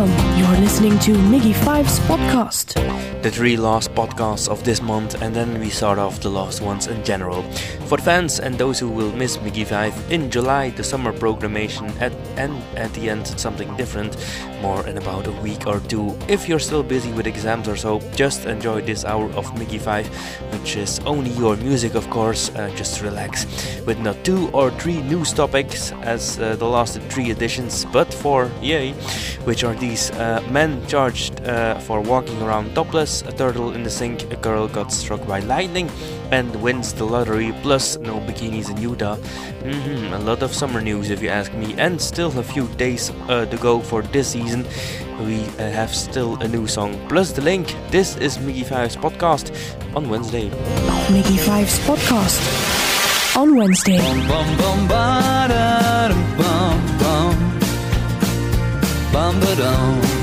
welcome. You're listening to Miggy Five's podcast. The three last podcasts of this month, and then we start off the last ones in general. For fans and those who will miss Miggy Five, in July the summer programmation at, and at the end something different, more in about a week or two. If you're still busy with exams or so, just enjoy this hour of Miggy Five, which is only your music, of course. Uh, just relax, with not two or three news topics as uh, the last three editions, but for yay, which are these uh, men charged uh, for walking around topless, a turtle in the sink, a girl got struck by lightning, and wins the lottery, plus no bikinis in Utah. Mm-hmm, a lot of summer news, if you ask me, and still a few days uh, to go for this season. We uh, have still a new song, plus the link. This is Miggy Five's podcast on Wednesday. Miggy Five's podcast on Wednesday. Bum, bum, bum, ba-da-dum, bum, bum. Bum, ba-dum.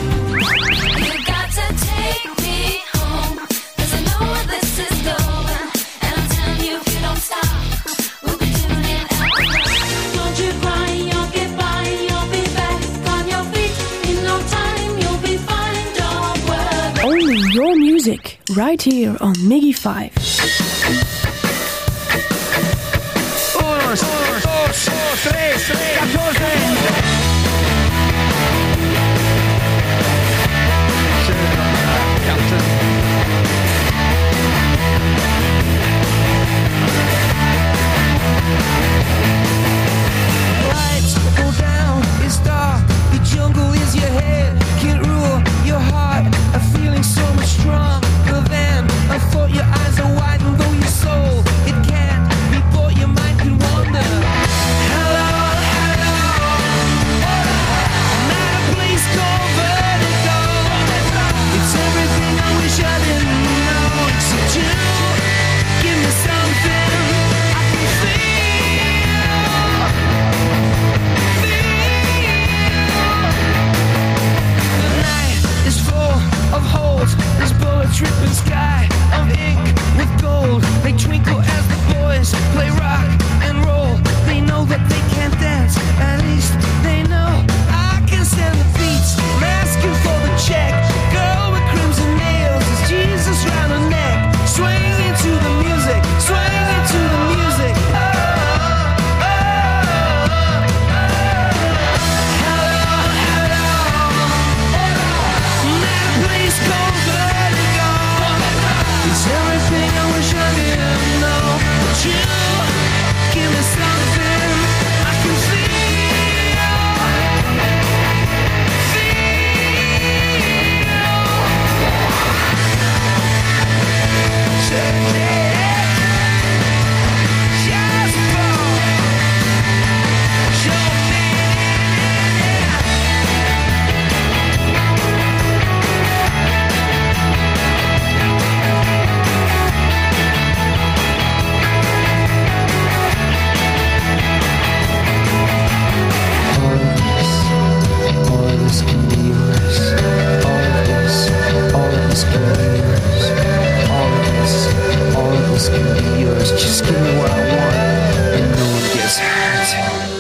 Music right here on Miggy Five. Uno, dos, tres, catorce. Lights go down, it's dark. The jungle is your head, gets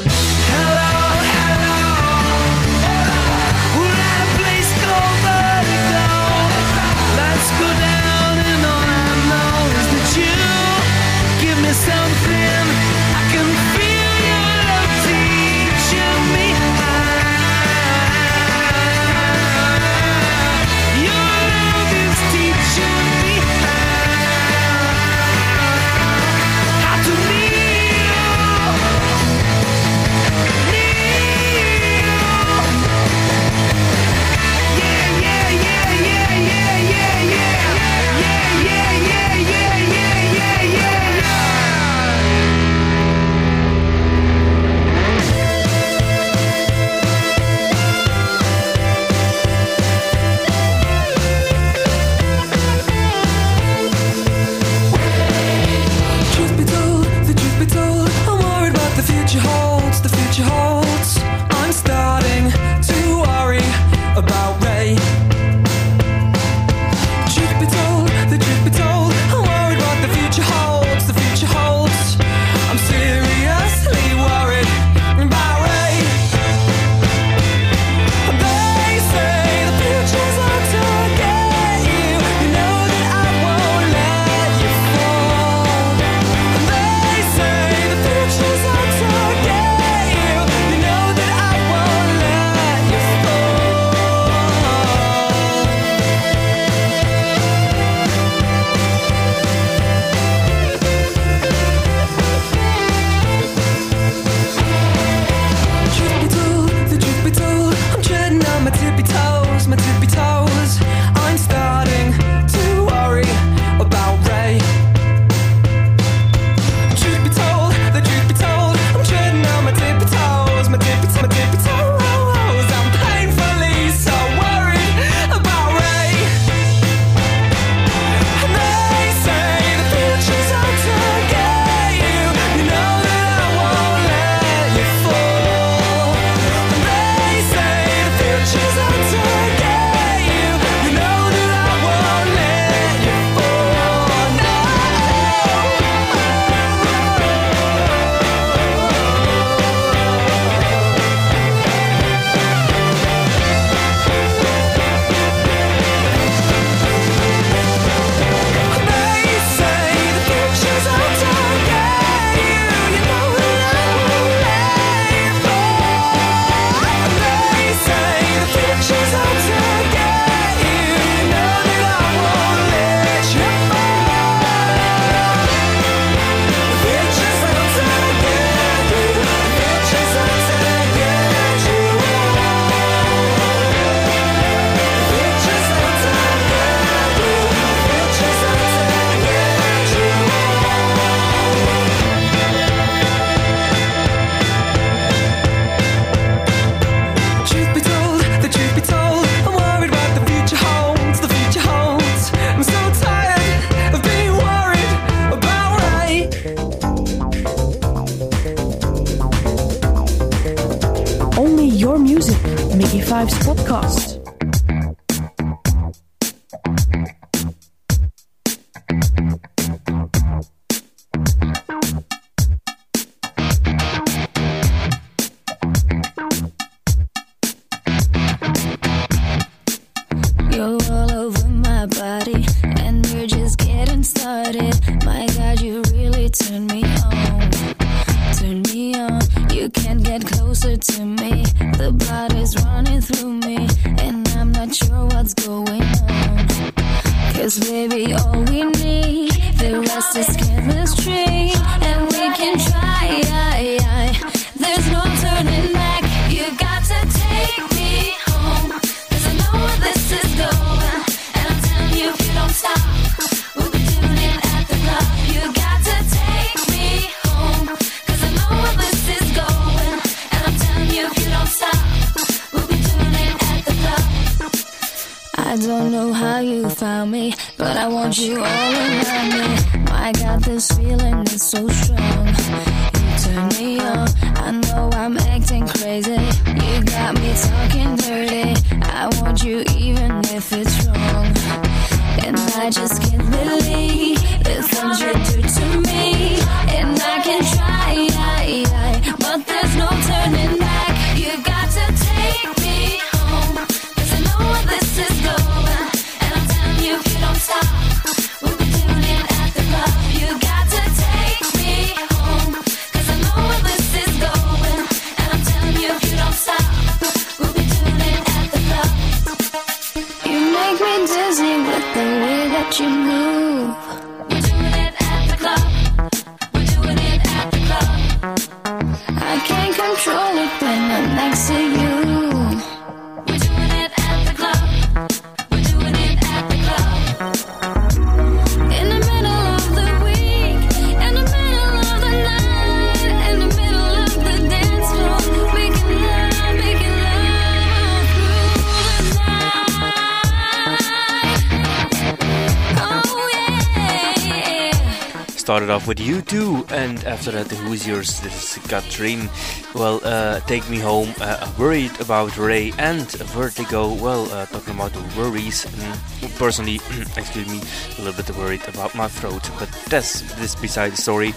Started off with U2, and after that, Hoosiers? This is Katrine. Well, uh, take me home. Uh, worried about Ray and Vertigo. Well, uh, talking about worries. Mm, personally, excuse me, a little bit worried about my throat, but that's this beside the story.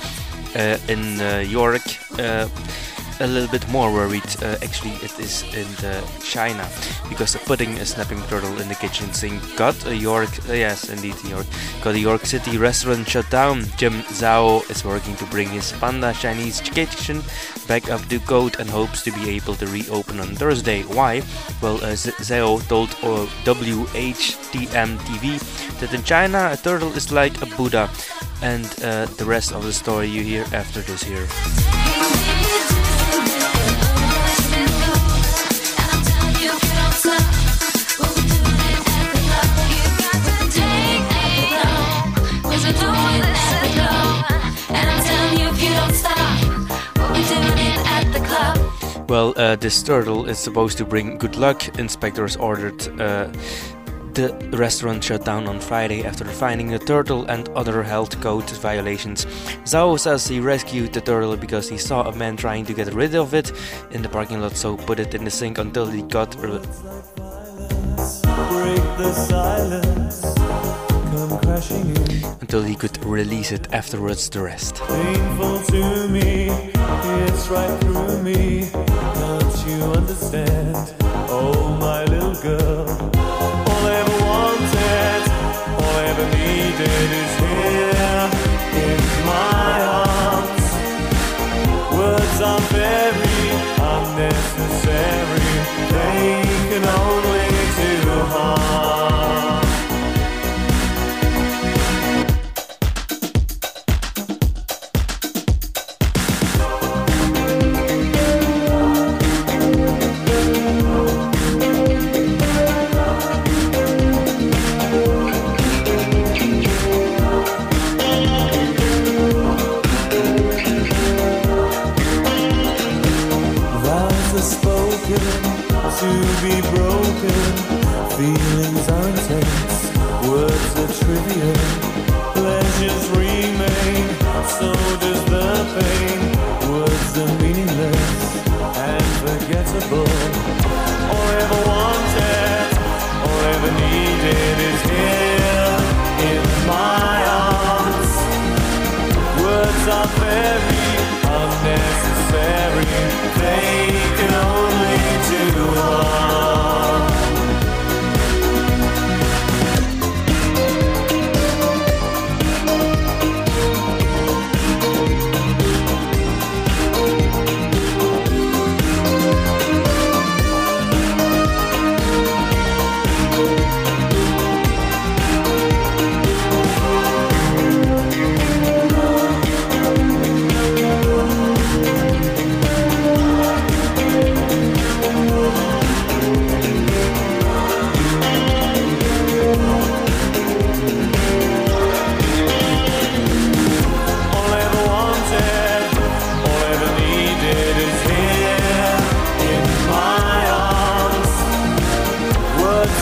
Uh, in uh, York, uh, a little bit more worried. Uh, actually, it is in the China because putting a snapping turtle in the kitchen sink got a York. Uh, yes, indeed, York got a York City restaurant shut down. Jim Zhao is working to bring his Panda Chinese kitchen back up to code and hopes to be able to reopen on Thursday. Why? Well, uh, Zhao told uh, WHTM TV that in China a turtle is like a Buddha. And uh, the rest of the story you hear after this here. Well, uh, this turtle is supposed to bring good luck. Inspectors ordered uh, the restaurant shut down on Friday after finding the turtle and other health code violations. Zhao says he rescued the turtle because he saw a man trying to get rid of it in the parking lot, so put it in the sink until he got. Re- break the silence, come crashing in. until he could release it afterwards. The rest. You understand? Oh, my little girl. All I ever wanted, all I ever needed is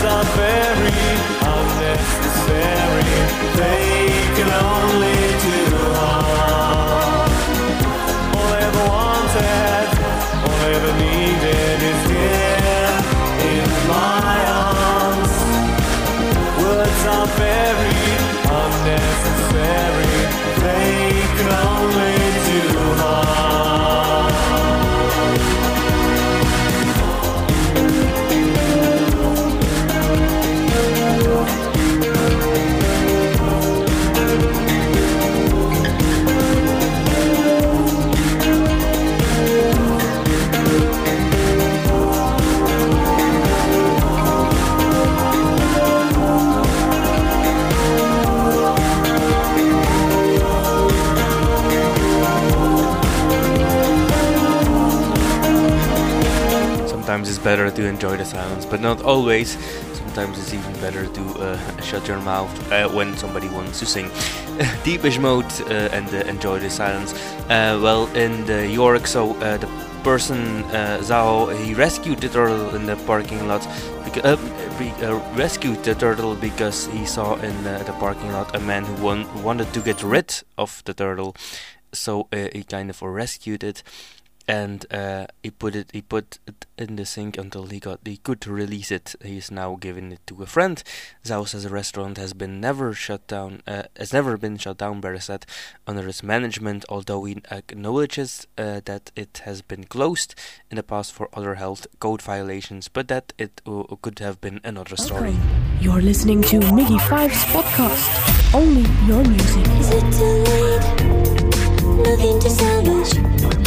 are very unnecessary. They can only Better to enjoy the silence, but not always. Sometimes it's even better to uh, shut your mouth uh, when somebody wants to sing. Depeche Mode uh, and uh, enjoy the silence. Uh, well, in the York, so the person Zhao he rescued the turtle in the parking lot. Uh, be, rescued the turtle because he saw in the parking lot a man who won- wanted to get rid of the turtle. So he kind of rescued it and uh, he put it he put it in the sink until he got he could release it. He's now giving it to a friend. Zhao says the restaurant has been never shut down uh, has never been shut down better said under his management, although he acknowledges uh, that it has been closed in the past for other health code violations, but that it uh, could have been another story. You're listening to Miggy Five's podcast. Only your music. Is it too late? Nothing to salvage.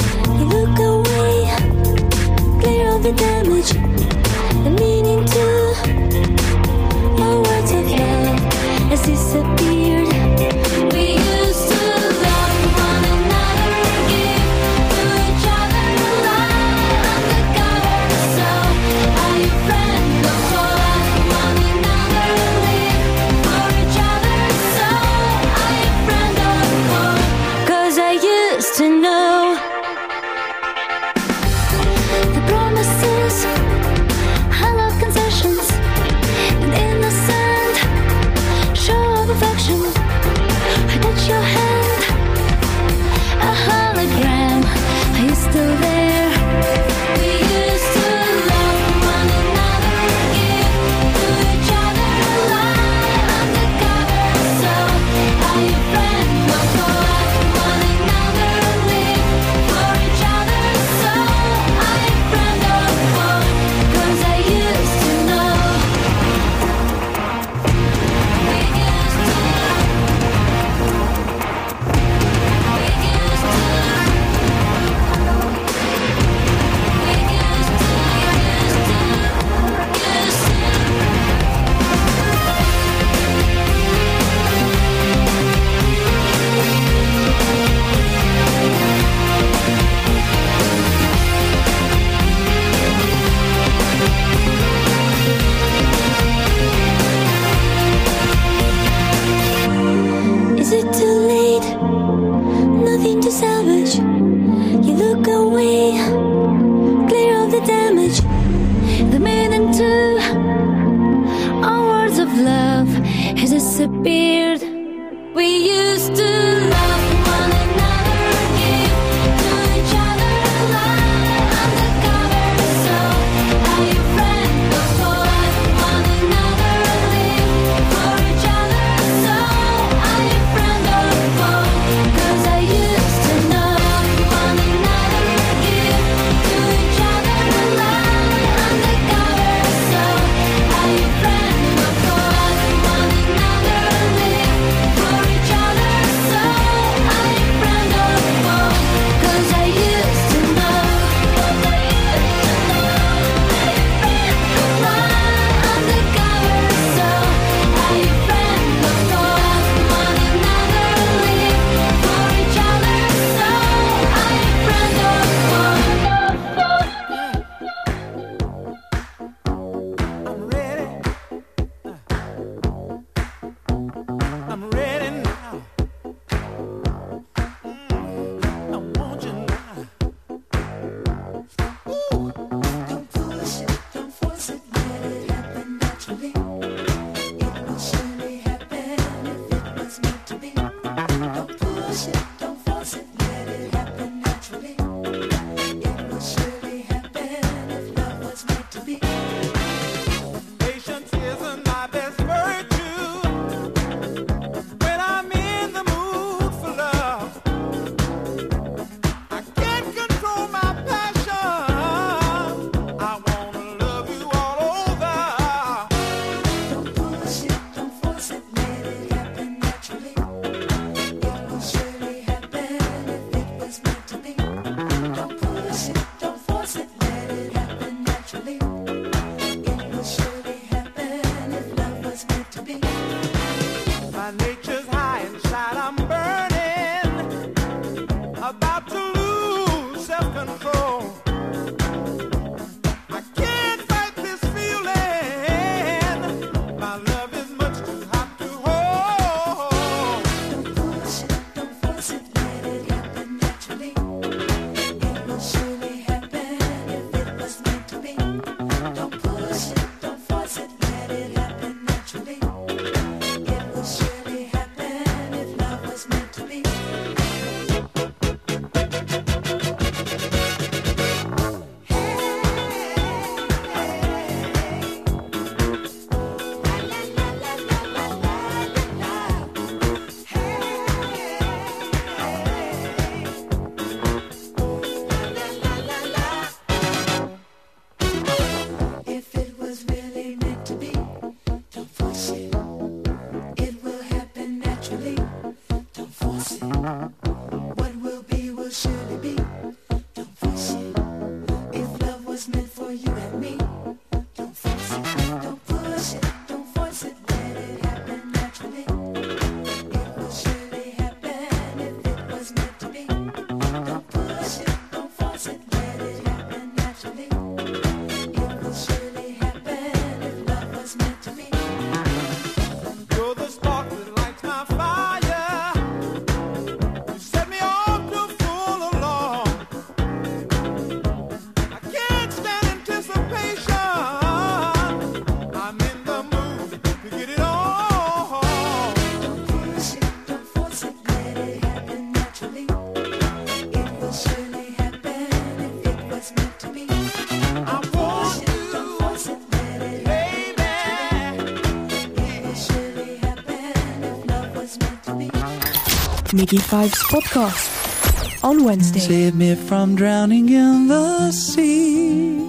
Miggy Fives podcast on Wednesday. Save me from drowning in the sea.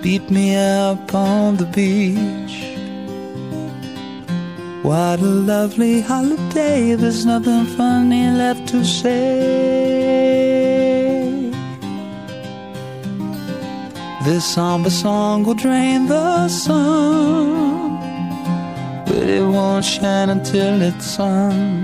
Beat me up on the beach. What a lovely holiday. There's nothing funny left to say. This somber song will drain the sun, but it won't shine until it's sung.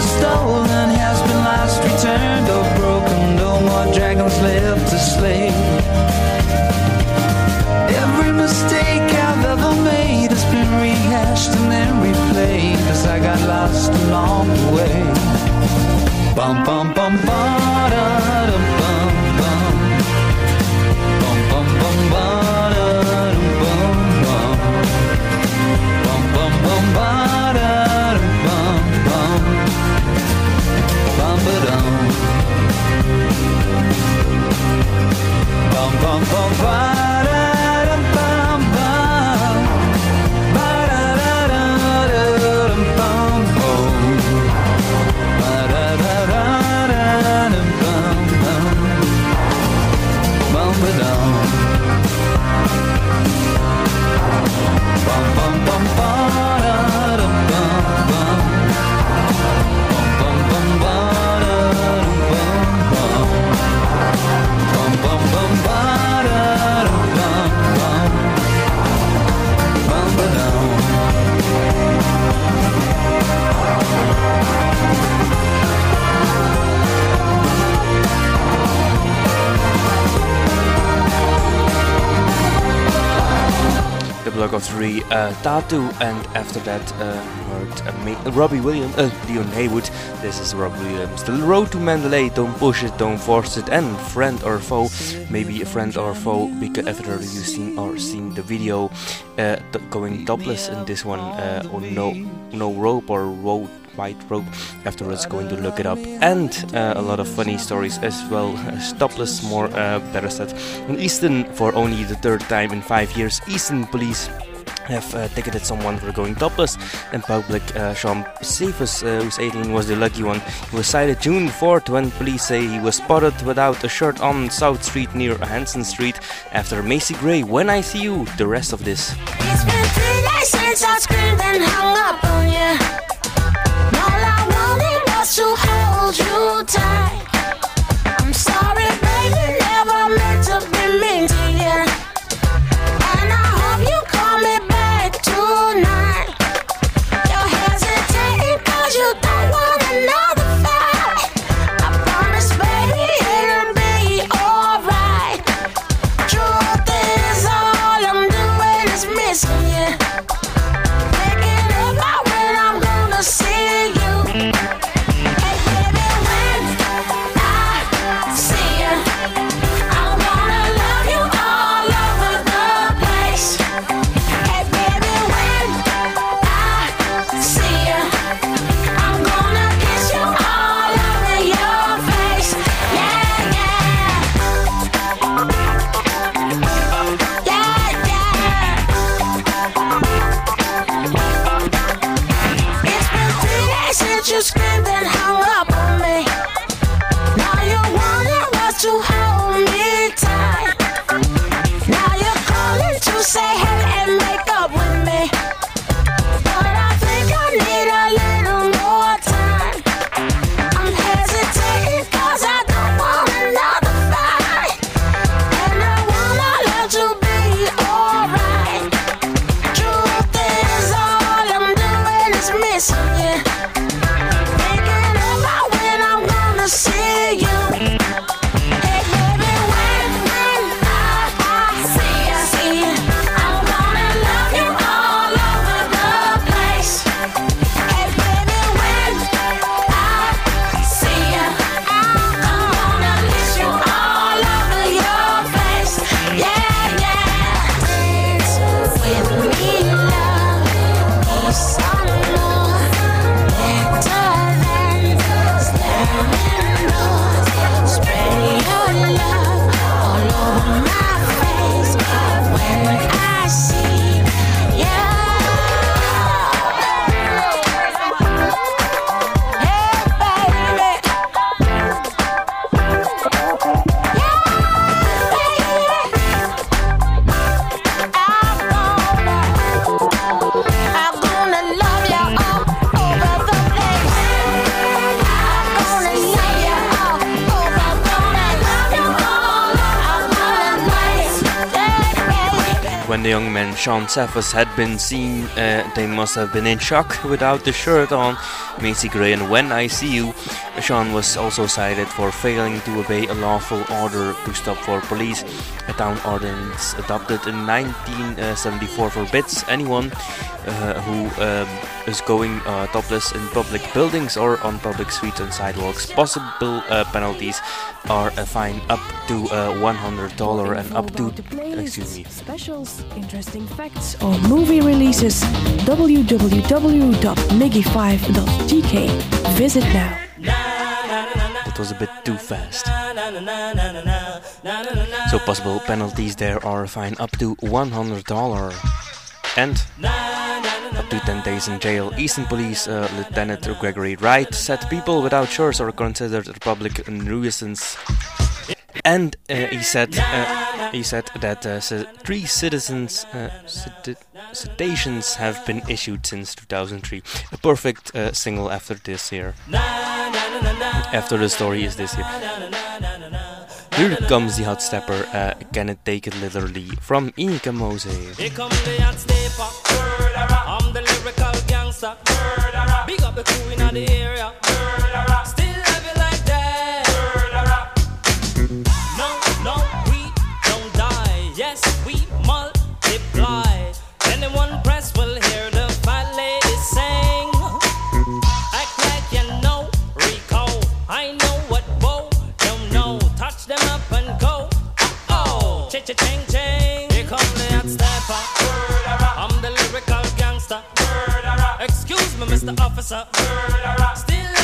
stolen has been lost, returned or broken. No more dragons left to slay. Every mistake I've ever made has been rehashed and then I got lost along the way. Bum, bum, block of three, uh, and after that uh, heard uh, Robbie Williams, uh, Leon Haywood. This is Robbie Williams. The road to Mandalay, don't push it, don't force it, and friend or foe, maybe a friend or foe, because after you've seen or seen the video, uh, going topless in this one, uh, no, no rope or road white robe. Afterwards, going to look it up. And uh, a lot of funny stories as well. Stopless, more uh, better said. In Easton, for only the third time in five years, Easton police have uh, ticketed someone for going topless in public. Uh, Sean Cephas, uh, who's 18, was the lucky one. He was cited June 4th when police say he was spotted without a shirt on South Street near Hanson Street after Macy Gray. When I see you, the rest of this. hold you tight. Sean Cephas had been seen, uh, they must have been in shock without the shirt on. Macy Gray and When I See You. Sean was also cited for failing to obey a lawful order to stop for police. A town ordinance adopted in 1974 forbids anyone uh, who um, is going uh, topless in public buildings or on public streets and sidewalks. Possible uh, penalties are a fine up to uh, $100 and up to about the playlists, excuse me specials, interesting facts, or movie releases, www.miggy5.gk. Visit now. That was a bit too fast. So possible penalties there are a fine up to $100 and up to 10 days in jail. Easton Police uh, Lieutenant Gregory Wright said people without shirts are considered a public nuisance. And uh, he said uh, he said that uh, three citizens cita- citations have been issued since 2003. A perfect single after this year. After the story is this year. Here comes the hot stepper. Uh, can it take it literally from Ini Kamoze? The lyrical gangster. Big up the crew in the area. Oh, cha cha ching. Here come the hot stepper. I'm the lyrical gangster. Excuse me, Mr. Officer. Still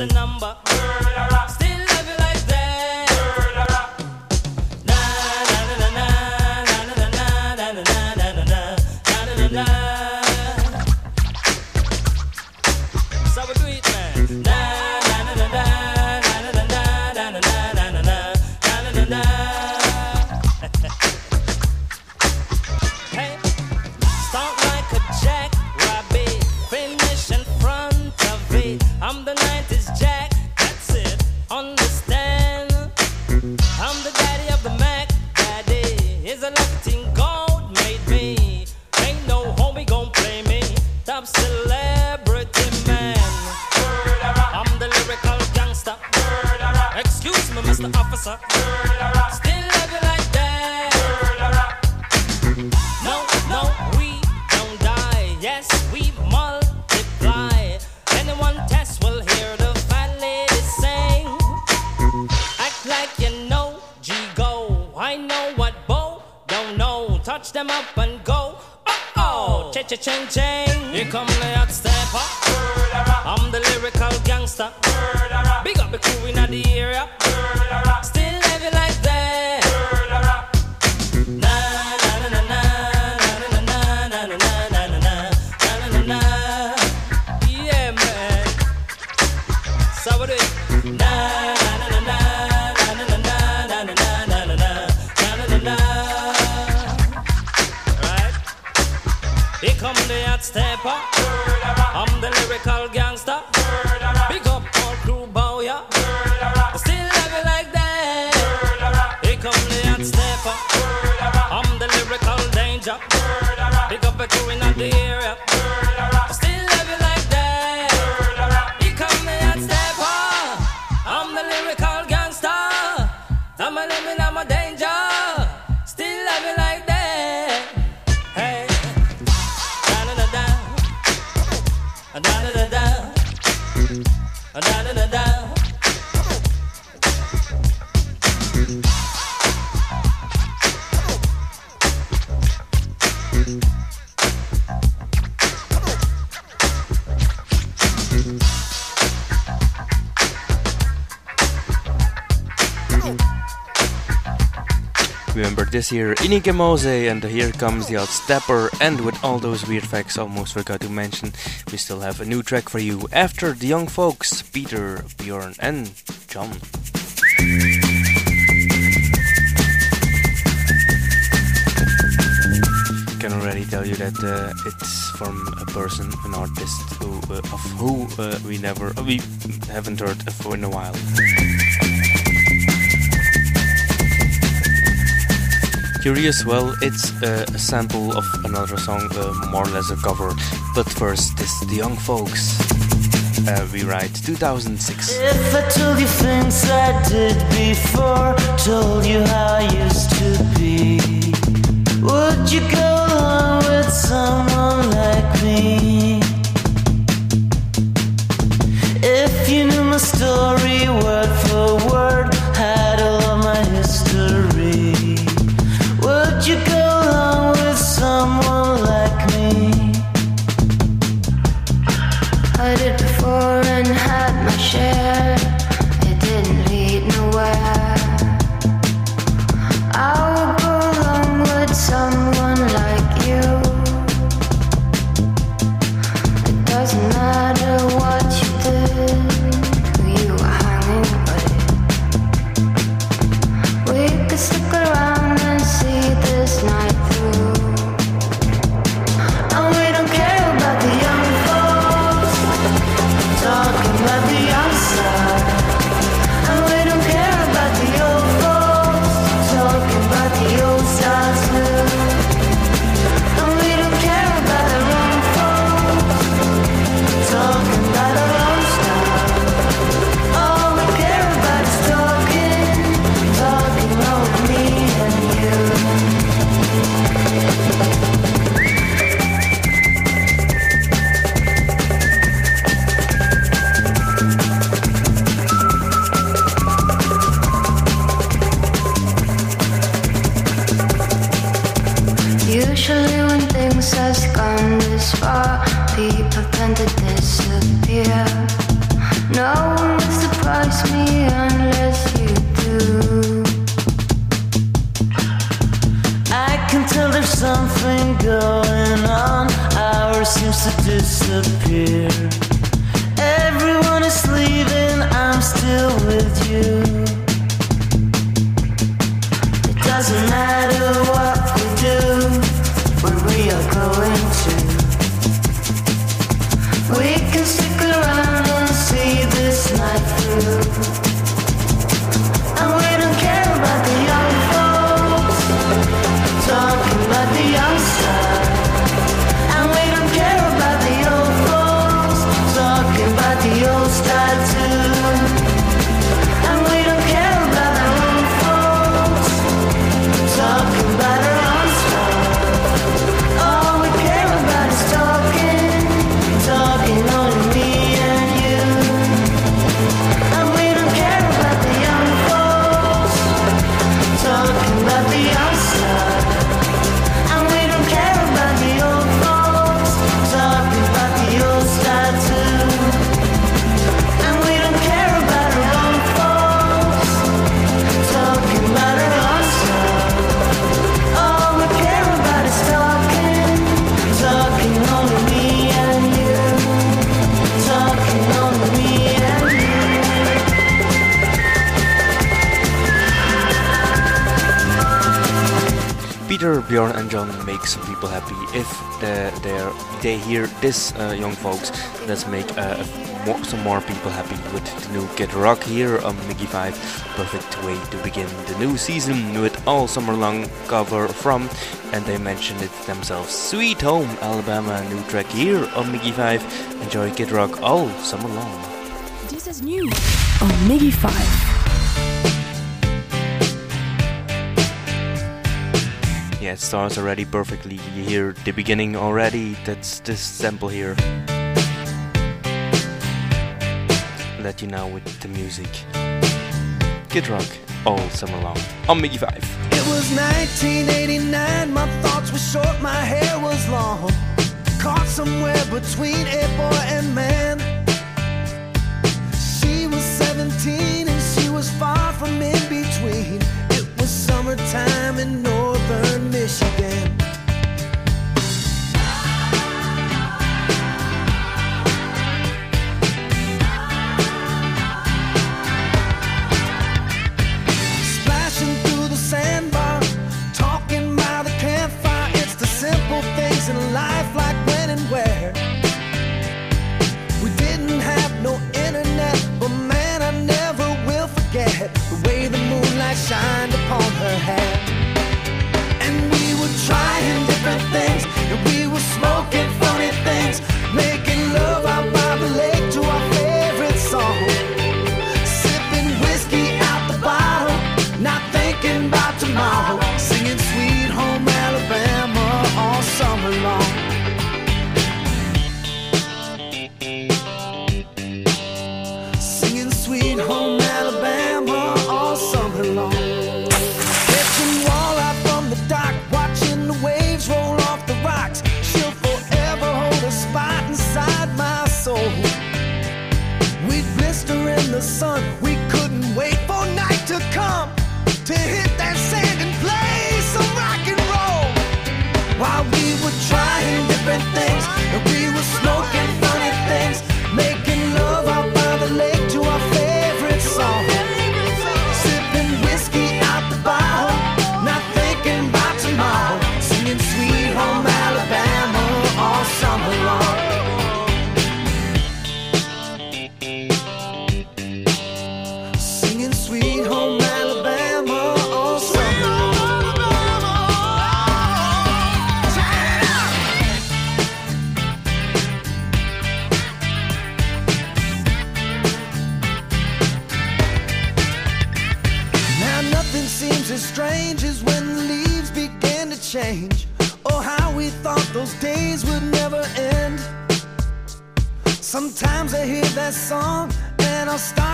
The number. this year Ini Kamoze and here comes the odd stepper and with all those weird facts almost forgot to mention we still have a new track for you after the young folks Peter, Bjorn and John. can already tell you that uh, it's from a person, an artist who, uh, of who uh, we never we haven't heard for in a while. Curious, well, it's uh, a sample of another song, uh, more or less a cover. But first, this the young folks. Uh, we write 2006. If I told you things I did before, told you how I used to be, would you go along with someone like me? If you knew my story word for word, people happy. If they hear this, uh, young folks, let's make uh, some more people happy with the new Kid Rock here on Miggy 5. Perfect way to begin the new season with all summer long cover from, and they mentioned it themselves, Sweet Home Alabama, new track here on Miggy 5. Enjoy Kid Rock all summer long. This is new on Miggy 5. It starts already perfectly. You hear the beginning already. That's this sample here. Let you know with the music. Kid Rock all summer long on Miggy 5. It was 1989, my thoughts were short, my hair was long. Caught somewhere between a boy and man. She was 17 and she was far from in between. It was summertime in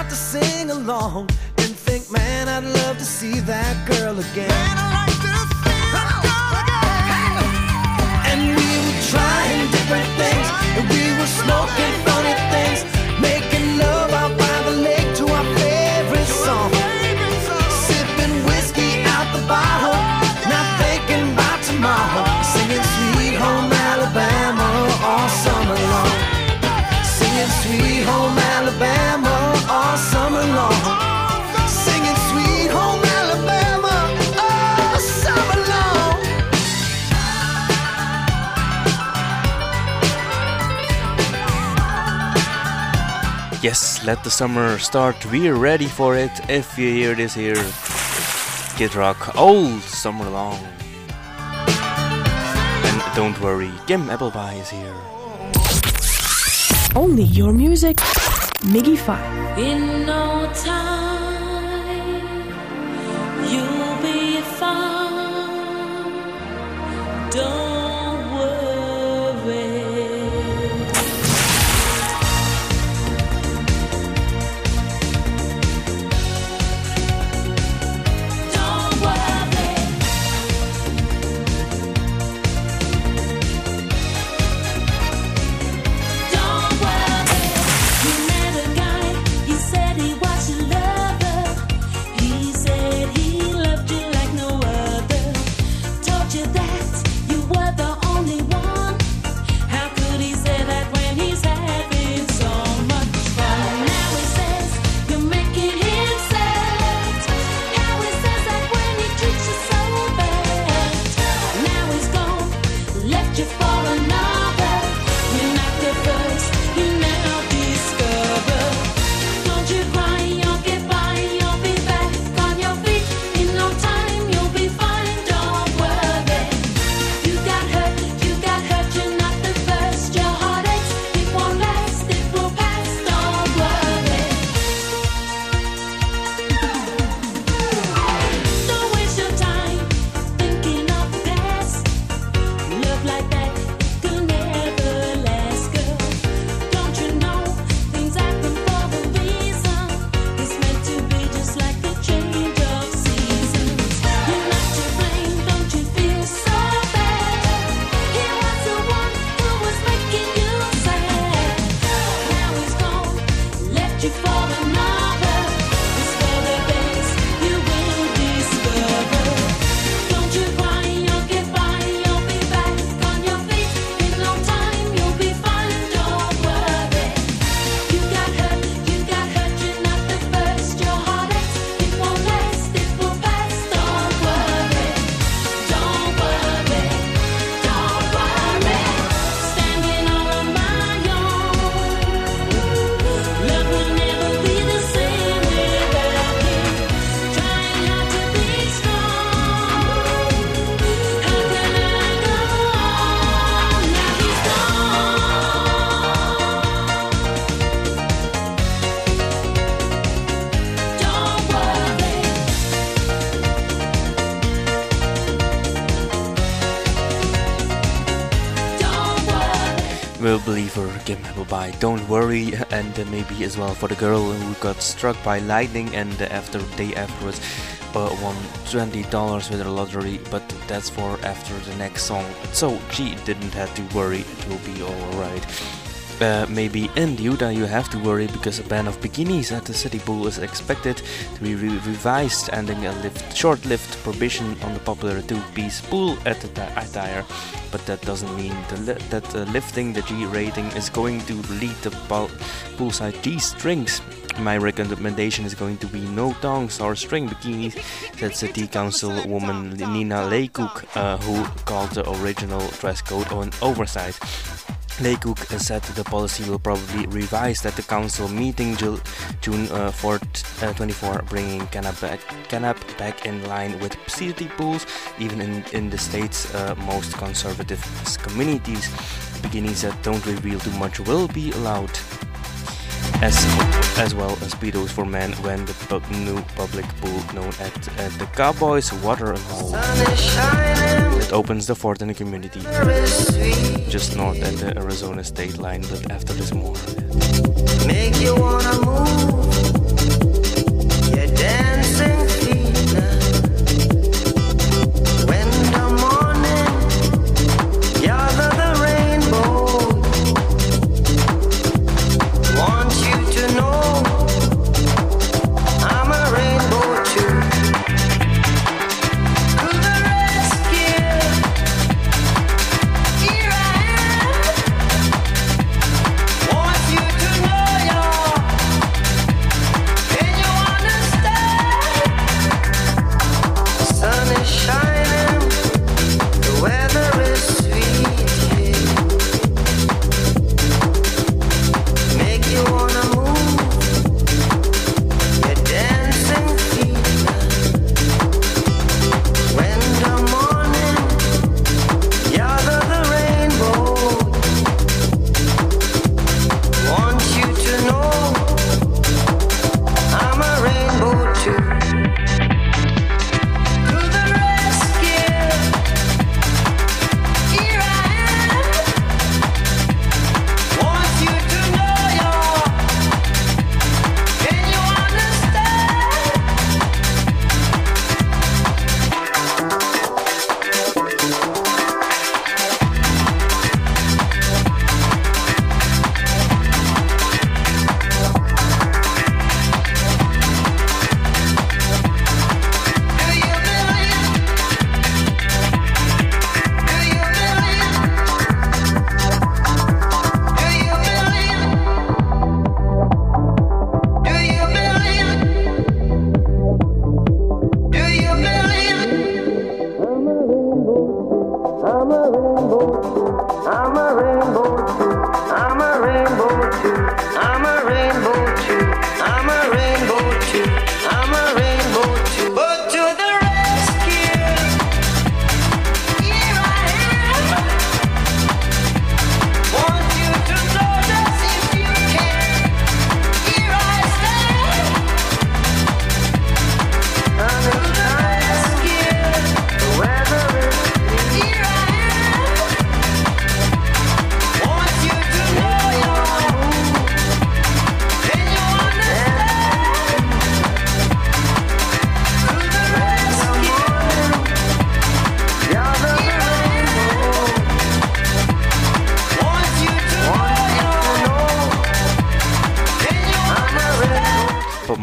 to sing along and think, man, I'd love to see that girl again. Man, I'd like to see that girl again. And we would try and Yes, let the summer start. We're ready for it. If you hear this here, Kid Rock all summer long. And don't worry, Kim Appleby is here. Only your music, Miggy Five. In no time. Appleby, Don't Worry, and maybe as well for the girl who got struck by lightning and after day afterwards uh, won $20 with the lottery, but that's for after the next song. So she didn't have to worry, it will be alright. Uh, maybe in Utah you have to worry because a ban of bikinis at the city pool is expected to be re- revised, ending a lift, short-lived prohibition on the popular two-piece pool at the ti- attire. But that doesn't mean li- that uh, lifting the G rating is going to lead to pol- poolside G-strings. My recommendation is going to be no thongs or string bikinis, said City Council woman Nina Laycook, uh, who called the original dress code an oversight. Laycook said the policy will probably revised at the council meeting June uh, 4, uh, 24, bringing Kanab back, Kanab back in line with city pools, even in, in the state's uh, most conservative communities. Beginnings that don't reveal too much will be allowed. As, as well as speedos for men when the new public pool known at, the Cowboys Water and Hole. It opens the fourth in the community just north at the Arizona state line but after this more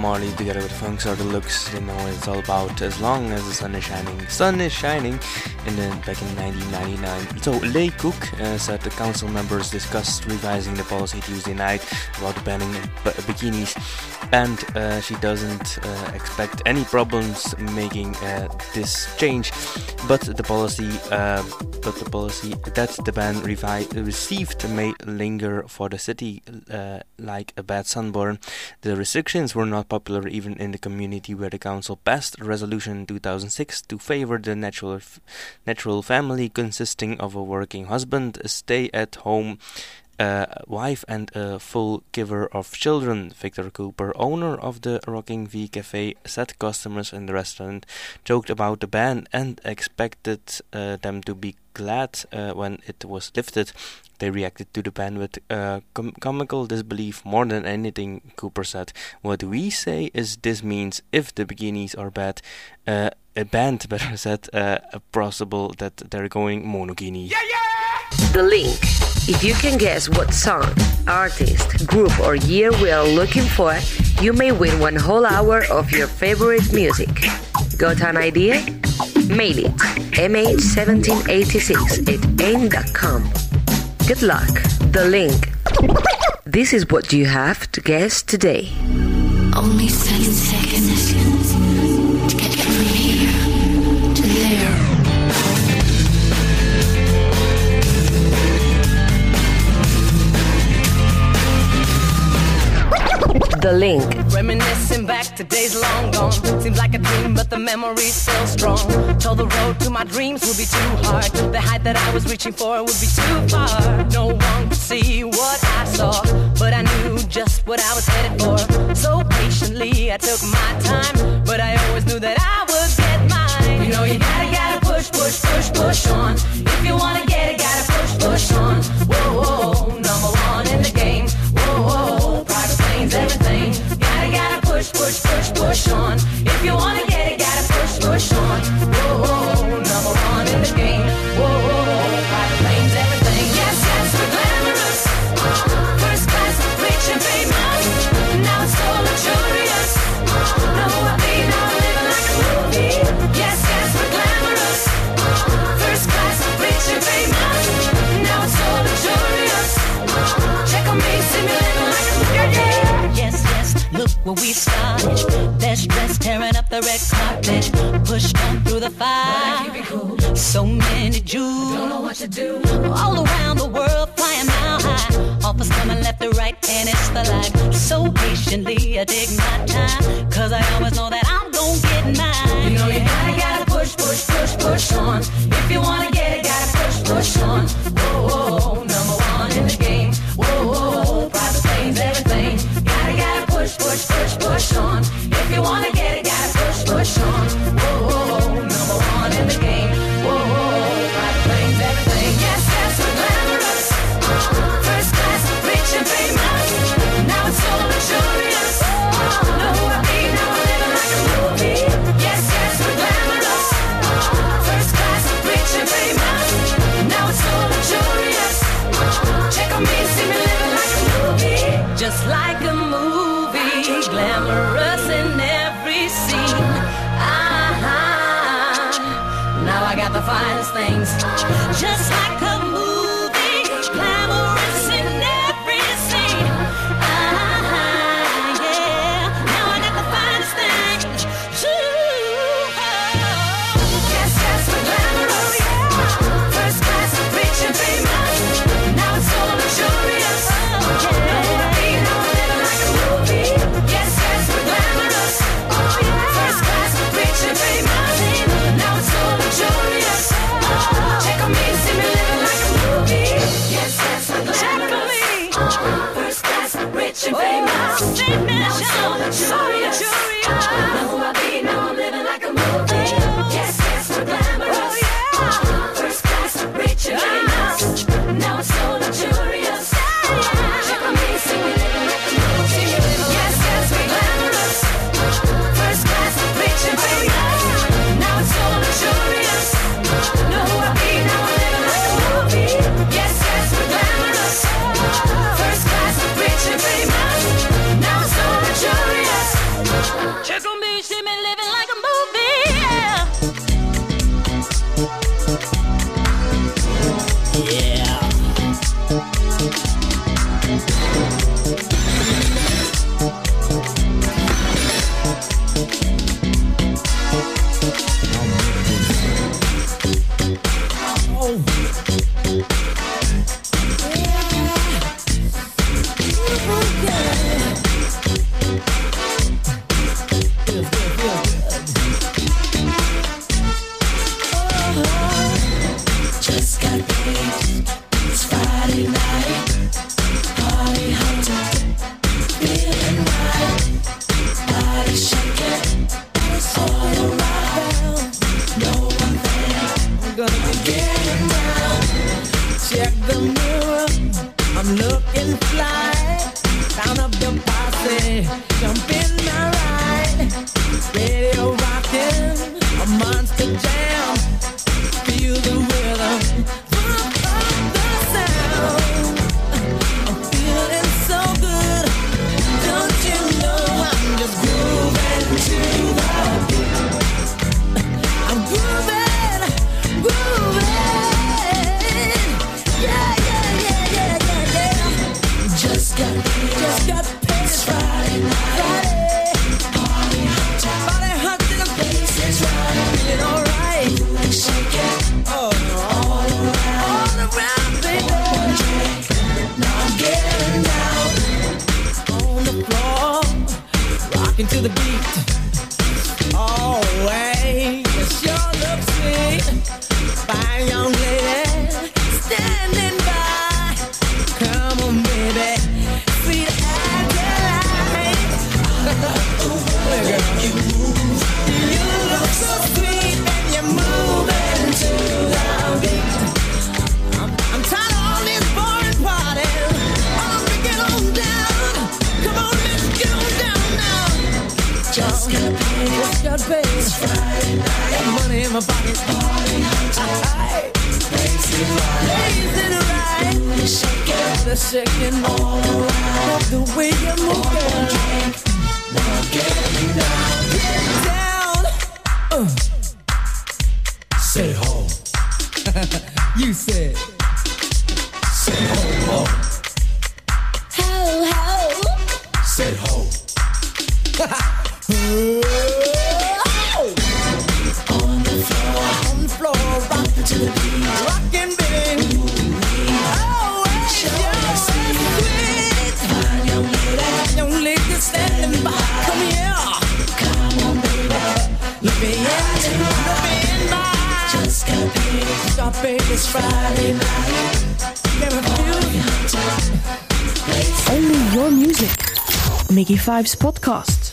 Marley together with Funkstar De Luxe, they know it's all about as long as the sun is shining. Sun is shining in the, back in 1999. So Laycook uh, said the council members discussed revising the policy Tuesday night about banning bikinis and uh, she doesn't uh, expect any problems making uh, this change but the policy uh, but the policy that the ban received may linger for the city uh, like a bad sunburn the restrictions were not popular even in the community where the council passed a resolution in 2006 to favor the natural f- natural family consisting of a working husband, a stay-at-home uh, wife and a full giver of children. Victor Cooper, owner of the Rocking V Cafe, said customers in the restaurant joked about the ban and expected uh, them to be glad uh, when it was lifted. They reacted to the ban with uh, com- comical disbelief more than anything, Cooper said. What we say is this means if the bikinis are bad, uh, a band better said, uh, possible that they're going monokini. The link. If you can guess what song, artist, group, or year we are looking for, you may win one whole hour of your favorite music. Got an idea? Mail it mh1786 at aim.com. Good luck. The link. This is what you have to guess today. Only seven seconds The link. Reminiscing back to days long gone. Seems like a dream, but the memory's still strong. Told the road to my dreams would be too hard. The height that I was reaching for would be too far. No one could see what I saw, but I knew just what I was headed for. So patiently, I took my time, but I always knew that I would get mine. You know, you gotta, gotta push, push, push, push on. If you wanna get it, gotta push, push on. Whoa, whoa, tearing up the red carpet. Pushed on through the fire. So many Jews. Don't know what to do. All around the world, flying mile high. Offers coming left to right, and it's the life. So patiently, I take my time. Cause I always know that I'm gonna get mine. You know, you gotta, gotta push, push, push, push on. If you wanna get it, gotta push, push on. Glamorous in every scene. Ah, now I got the finest things. Every night. Say ho. you said. Say ho ho. Only your music. Miggy Fives podcast.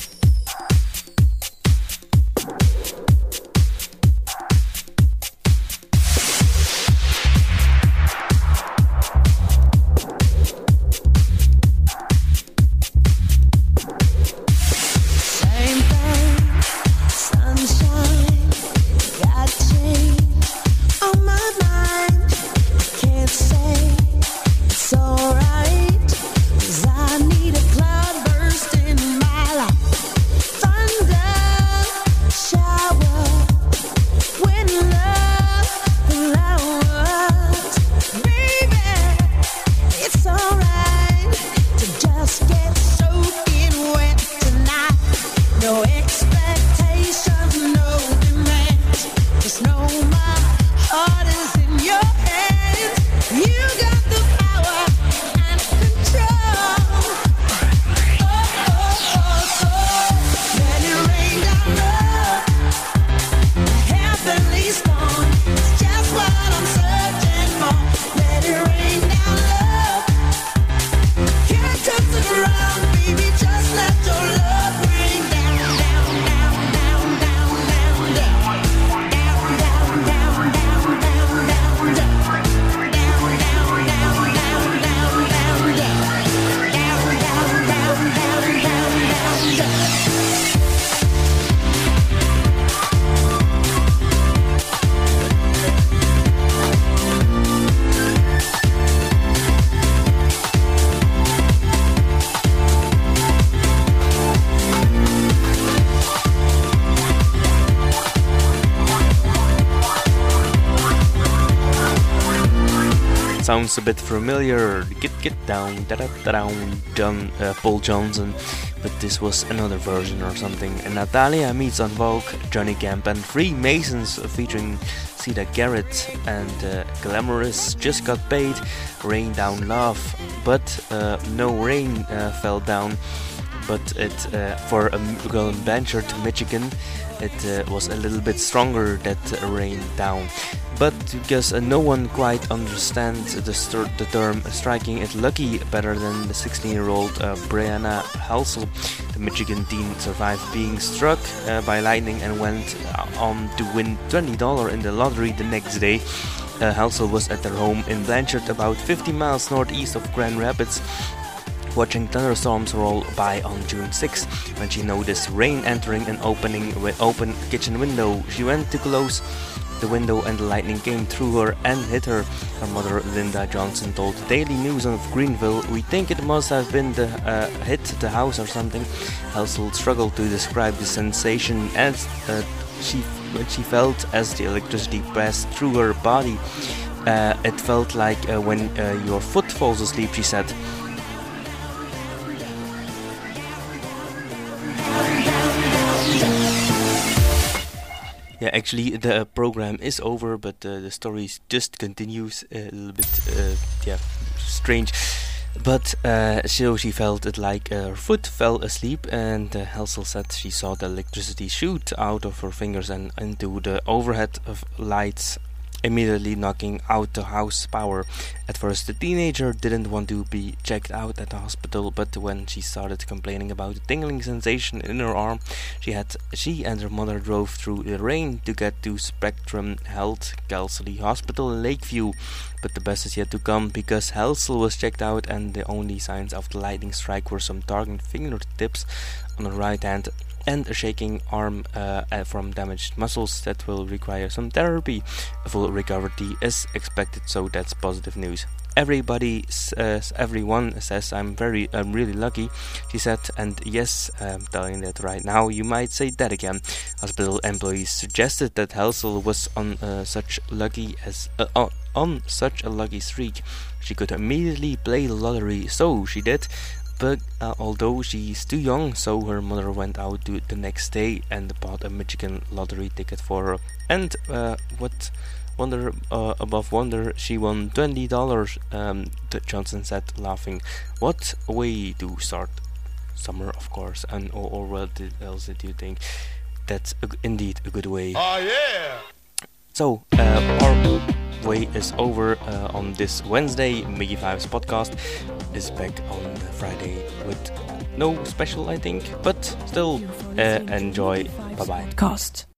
sounds a bit familiar. Get Get Down, Da Da Da Down, John, uh, Paul Johnson, but this was another version or something. And Natalia meets En Vogue, Johnny Camp, and Freemasons featuring Siedah Garrett and uh, Glamorous Just Got Paid, Rain Down Love, but uh, no rain uh, fell down. But it uh, for a girl in Blanchard, Michigan, it uh, was a little bit stronger that rained down but because uh, no one quite understands the, st- the, term striking it lucky better than the 16 year old uh, Brianna Helsel. The Michigan teen survived being struck uh, by lightning and went uh, on to win $20 in the lottery the next day. Uh, Helsel was at their home in Blanchard, about 50 miles northeast of Grand Rapids, watching thunderstorms roll by on June 6 when she noticed rain entering an opening open kitchen window. She went to close the window and the lightning came through her and hit her. Her mother, Linda Johnson, told Daily News of Greenville, "We think it must have been the uh, hit the house or something." Helsel struggled to describe the sensation as uh, she she felt as the electricity passed through her body. Uh, it felt like uh, when uh, your foot falls asleep, she said. Yeah, actually, the program is over, but uh, the story just continues a little bit, uh, yeah, strange. But uh, so she felt it like uh, her foot fell asleep, and uh, Helsel said she saw the electricity shoot out of her fingers and into the overhead of lights, immediately knocking out the house power. At first, the teenager didn't want to be checked out at the hospital, but when she started complaining about the tingling sensation in her arm, she had she and her mother drove through the rain to get to Spectrum Health Kelsey Hospital in Lakeview. But the best is yet to come because Helsel was checked out, and the only signs of the lightning strike were some darkened fingertips on the right hand and a shaking arm uh, uh, from damaged muscles that will require some therapy. A full recovery is expected, so that's positive news. Everybody says, everyone says I'm very, I'm really lucky, she said, and yes, I'm telling that right now. You might say that again. Hospital employees suggested that Helsel was on uh, such lucky as uh, on such a lucky streak. She could immediately play the lottery, so she did but uh, although she's too young, so her mother went out to the next day and bought a Michigan lottery ticket for her. And uh, what wonder uh, above wonder, she won twenty dollars. Um, Johnson said, laughing. What way to start summer, of course. And or, or what else did you think? That's a indeed a good way. Oh yeah! So, uh, our way is over uh, on this Wednesday. Miggy Fives podcast is back on Friday with no special, I think, but still uh, enjoy. Bye bye. Podcast.